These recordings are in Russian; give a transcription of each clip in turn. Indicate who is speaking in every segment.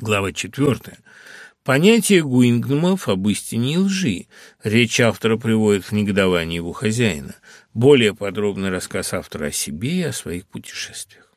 Speaker 1: Глава четвертая. Понятие Гуингдомов об истине и лжи. Речь автора приводит в негодование его хозяина. Более подробный рассказ автора о себе и о своих путешествиях.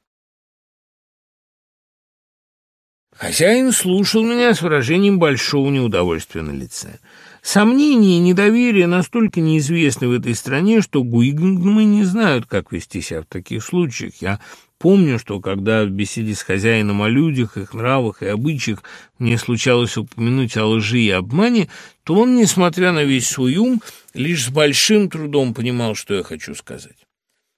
Speaker 1: Хозяин слушал меня с выражением большого неудовольствия на лице. Сомнения и недоверие настолько неизвестны в этой стране, что Гуингдомы не знают, как вести себя в таких случаях. Я Помню, что когда в беседе с хозяином о людях, их нравах и обычаях мне случалось упомянуть о лжи и обмане, то он, несмотря на весь свой ум, лишь с большим трудом понимал, что я хочу сказать.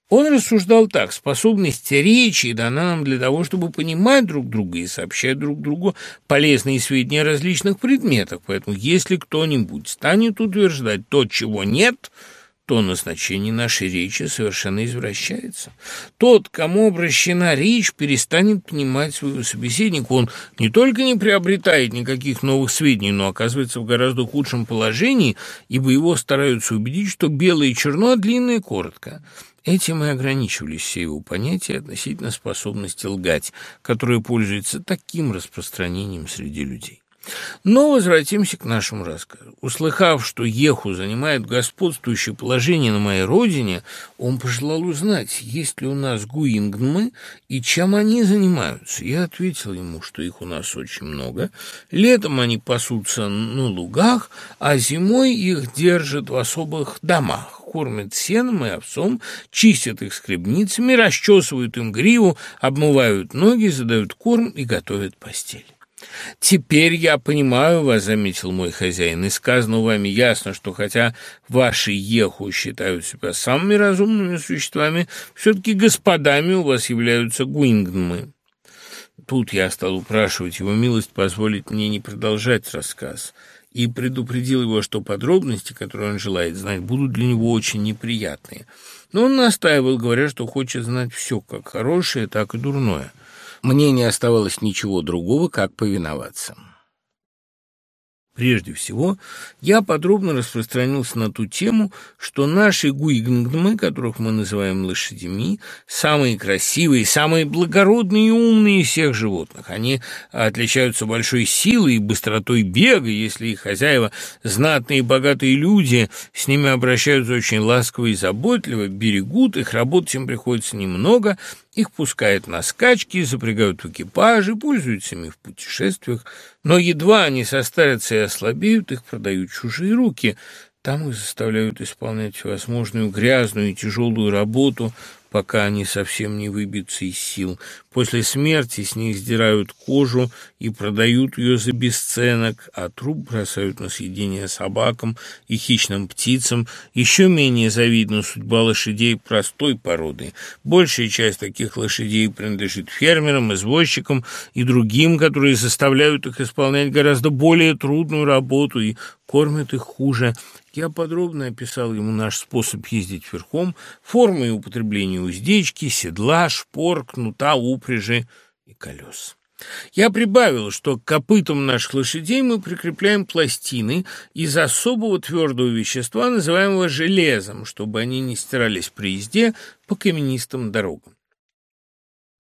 Speaker 1: Он рассуждал так, способность речи дана нам для того, чтобы понимать друг друга и сообщать друг другу полезные сведения о различных предметах, поэтому если кто-нибудь станет утверждать то, чего нет – то назначение нашей речи совершенно извращается. Тот, кому обращена речь, перестанет понимать своего собеседника. Он не только не приобретает никаких новых сведений, но оказывается в гораздо худшем положении, ибо его стараются убедить, что белое черно, а длинное коротко. Этим и ограничивались все его понятия относительно способности лгать, которая пользуется таким распространением среди людей. Но возвратимся к нашему рассказу. Услыхав, что Еху занимает господствующее положение на моей родине, он пожелал узнать, есть ли у нас гуингмы и чем они занимаются. Я ответил ему, что их у нас очень много. Летом они пасутся на лугах, а зимой их держат в особых домах кормят сеном и овцом, чистят их скребницами, расчесывают им гриву, обмывают ноги, задают корм и готовят постель. «Теперь я понимаю вас», — заметил мой хозяин, «и сказано вами ясно, что хотя ваши еху считают себя самыми разумными существами, все-таки господами у вас являются гуингнмы». Тут я стал упрашивать его милость позволить мне не продолжать рассказ и предупредил его, что подробности, которые он желает знать, будут для него очень неприятные. Но он настаивал, говоря, что хочет знать все, как хорошее, так и дурное. Мне не оставалось ничего другого, как повиноваться. Прежде всего, я подробно распространился на ту тему, что наши гуигнгдмы, которых мы называем лошадями, самые красивые, самые благородные и умные из всех животных. Они отличаются большой силой и быстротой бега, если их хозяева, знатные и богатые люди, с ними обращаются очень ласково и заботливо, берегут их, работать им приходится немного – их пускают на скачки, запрягают в экипажи, пользуются ими в путешествиях, но едва они состарятся и ослабеют, их продают чужие руки. Там их заставляют исполнять всевозможную грязную и тяжелую работу, пока они совсем не выбьются из сил. После смерти с них сдирают кожу и продают ее за бесценок, а труп бросают на съедение собакам и хищным птицам. Еще менее завидна судьба лошадей простой породы. Большая часть таких лошадей принадлежит фермерам, извозчикам и другим, которые заставляют их исполнять гораздо более трудную работу и кормят их хуже. Я подробно описал ему наш способ ездить верхом, формы и употребление уздечки, седла, шпор, кнута, упряжи и колес. Я прибавил, что к копытам наших лошадей мы прикрепляем пластины из особого твердого вещества, называемого железом, чтобы они не стирались при езде по каменистым дорогам.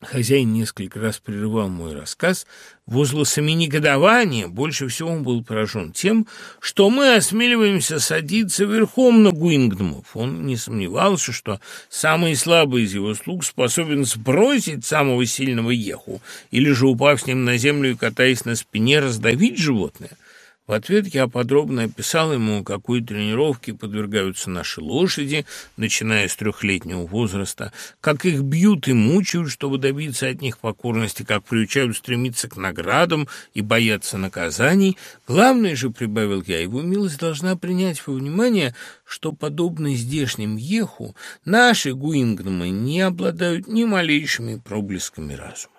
Speaker 1: Хозяин несколько раз прерывал мой рассказ возгласами негодования. Больше всего он был поражен тем, что мы осмеливаемся садиться верхом на Гуингдомов. Он не сомневался, что самый слабый из его слуг способен сбросить самого сильного еху или же, упав с ним на землю и катаясь на спине, раздавить животное. В ответ я подробно описал ему, какой тренировке подвергаются наши лошади, начиная с трехлетнего возраста, как их бьют и мучают, чтобы добиться от них покорности, как приучают стремиться к наградам и бояться наказаний. Главное же, прибавил я, его милость должна принять во внимание, что, подобно здешним еху, наши гуингномы не обладают ни малейшими проблесками разума.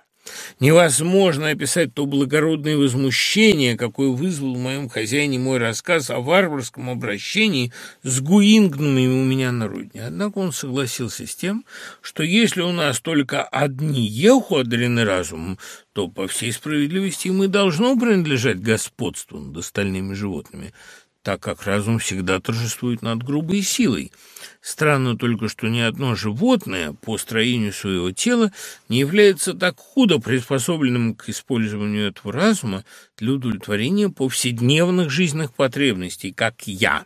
Speaker 1: Невозможно описать то благородное возмущение, какое вызвал в моем хозяине мой рассказ о варварском обращении с гуингнами у меня на родине. Однако он согласился с тем, что если у нас только одни еху одарены разумом, то, по всей справедливости, мы должно принадлежать господству над остальными животными. Так как разум всегда торжествует над грубой силой. Странно только, что ни одно животное по строению своего тела не является так худо приспособленным к использованию этого разума для удовлетворения повседневных жизненных потребностей, как я.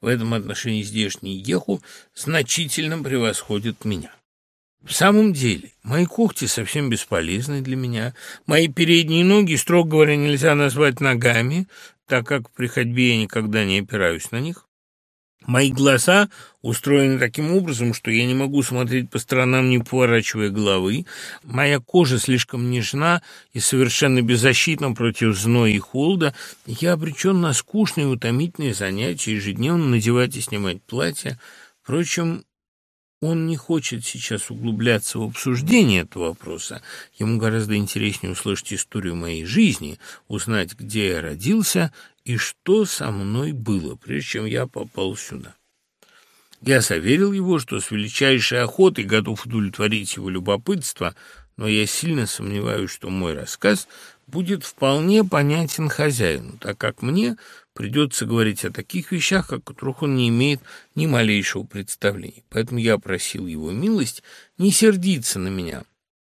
Speaker 1: В этом отношении здешний Еху значительно превосходит меня. В самом деле, мои когти совсем бесполезны для меня. Мои передние ноги, строго говоря, нельзя назвать ногами, так как при ходьбе я никогда не опираюсь на них. Мои глаза устроены таким образом, что я не могу смотреть по сторонам, не поворачивая головы. Моя кожа слишком нежна и совершенно беззащитна против зноя и холода. Я обречен на скучные и утомительные занятия, ежедневно надевать и снимать платья. Впрочем, он не хочет сейчас углубляться в обсуждение этого вопроса. Ему гораздо интереснее услышать историю моей жизни, узнать, где я родился и что со мной было, прежде чем я попал сюда. Я заверил его, что с величайшей охотой готов удовлетворить его любопытство, но я сильно сомневаюсь, что мой рассказ будет вполне понятен хозяину, так как мне придется говорить о таких вещах, о которых он не имеет ни малейшего представления. Поэтому я просил его милость не сердиться на меня,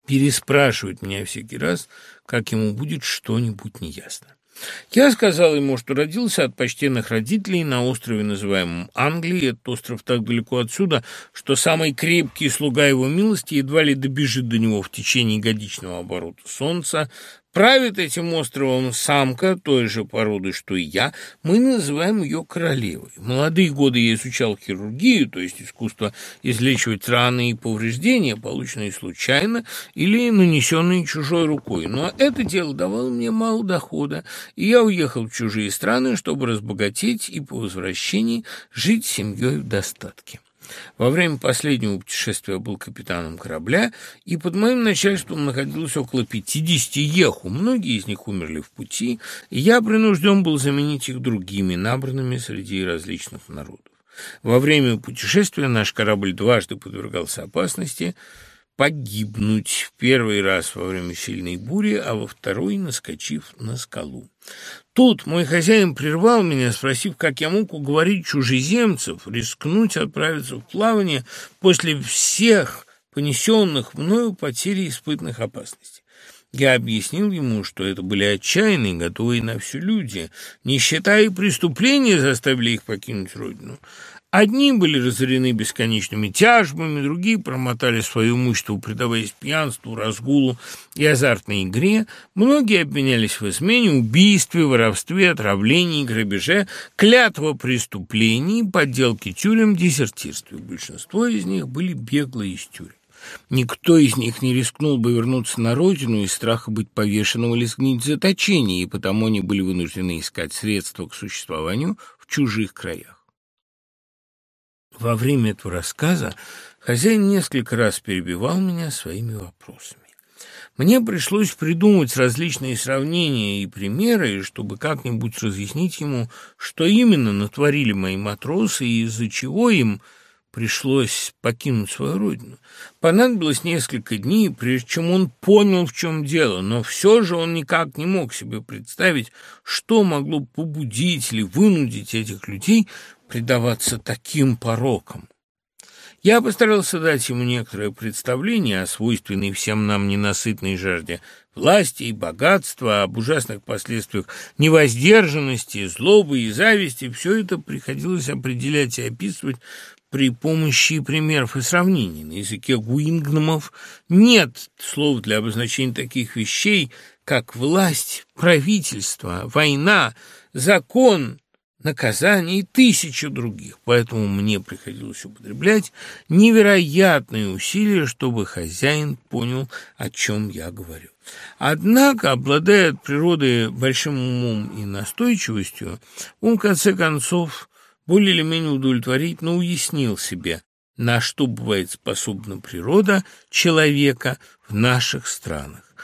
Speaker 1: переспрашивать меня всякий раз, как ему будет что-нибудь неясно. Я сказал ему, что родился от почтенных родителей на острове, называемом Англией. Этот остров так далеко отсюда, что самый крепкий слуга его милости едва ли добежит до него в течение годичного оборота солнца. Правит этим островом самка той же породы, что и я. Мы называем ее королевой. В молодые годы я изучал хирургию, то есть искусство излечивать раны и повреждения, полученные случайно или нанесенные чужой рукой. Но это дело давало мне мало дохода, и я уехал в чужие страны, чтобы разбогатеть и по возвращении жить семьей в достатке. Во время последнего путешествия был капитаном корабля, и под моим начальством находилось около 50 еху. Многие из них умерли в пути, и я принужден был заменить их другими, набранными среди различных народов. Во время путешествия наш корабль дважды подвергался опасности – погибнуть в первый раз во время сильной бури, а во второй наскочив на скалу. Тут мой хозяин прервал меня, спросив, как я мог уговорить чужеземцев рискнуть отправиться в плавание после всех понесенных мною потерь и испытанных опасностей. Я объяснил ему, что это были отчаянные, готовые на всю люди. Нищета и преступления заставили их покинуть родину. Одни были разорены бесконечными тяжбами, другие промотали свое имущество, предаваясь пьянству, разгулу и азартной игре. Многие обменялись в измене, убийстве, воровстве, отравлении, грабеже, клятва преступлений, подделке тюрем, дезертирстве. Большинство из них были беглые из тюрем. Никто из них не рискнул бы вернуться на родину из страха быть повешенным или сгнить в заточении, и потому они были вынуждены искать средства к существованию в чужих краях. Во время этого рассказа хозяин несколько раз перебивал меня своими вопросами. Мне пришлось придумать различные сравнения и примеры, чтобы как-нибудь разъяснить ему, что именно натворили мои матросы и из-за чего им пришлось покинуть свою родину. Понадобилось несколько дней, прежде чем он понял, в чем дело, но все же он никак не мог себе представить, что могло побудить или вынудить этих людей предаваться таким порокам. Я постарался дать ему некоторое представление о свойственной всем нам ненасытной жажде власти и богатства, об ужасных последствиях невоздержанности, злобы и зависти. Все это приходилось определять и описывать при помощи примеров и сравнений. На языке гуингномов нет слов для обозначения таких вещей, как власть, правительство, война, закон, наказание и тысячи других. Поэтому мне приходилось употреблять невероятные усилия, чтобы хозяин понял, о чем я говорю. Однако, обладая от природы большим умом и настойчивостью, он, в конце концов, более или менее удовлетворительно уяснил себе, на что бывает способна природа человека в наших странах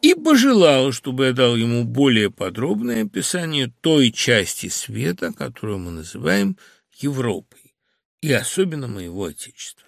Speaker 1: и пожелал, чтобы я дал ему более подробное описание той части света, которую мы называем Европой, и особенно моего Отечества.